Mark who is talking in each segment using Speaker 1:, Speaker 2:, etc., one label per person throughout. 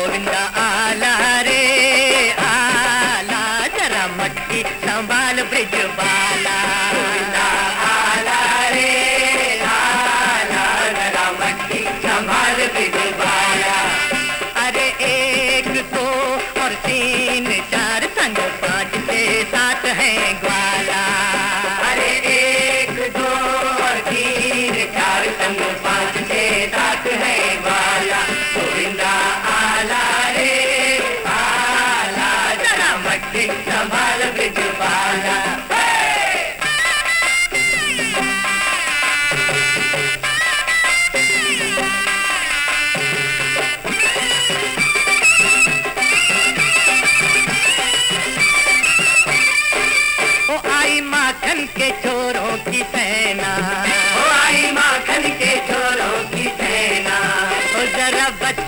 Speaker 1: गोविंदा आला रे, आला, जरा मट्टी संभाल ब्रिज बाला। गोविंदा आला रे, आला, जरा मट्टी संभाल ब्रिज बाला। अरे एक दो और तीन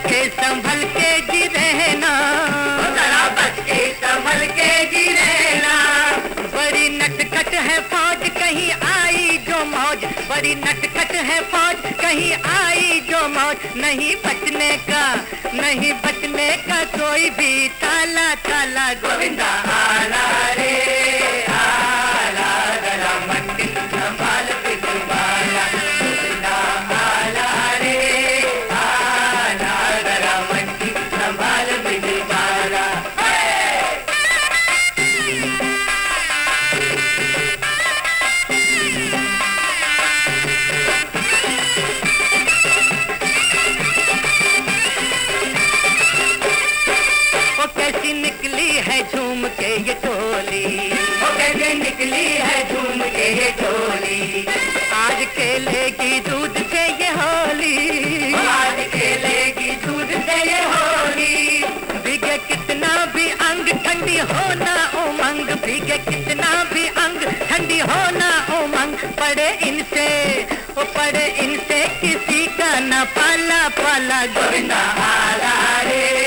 Speaker 1: के संभल के जी रहना जरा बच के संभल के जी रहना बड़ी नटखट है फौज कहीं आई जो मौज। बड़ी नटखट है फौज कहीं आई जो मौज। नहीं बचने का नहीं बचने का कोई भी ताला ताला गोविंदा आला रे आला ये टोली आज खेलेगी दूध से ये होली। आज खेलेगी दूध से ये होली। भीगे कितना भी अंग ठंडी होना उमंग। भीगे कितना भी अंग ठंडी होना उमंग। पड़े इनसे वो पड़े इनसे किसी का न पाला पाला। गोविंदा आला रे।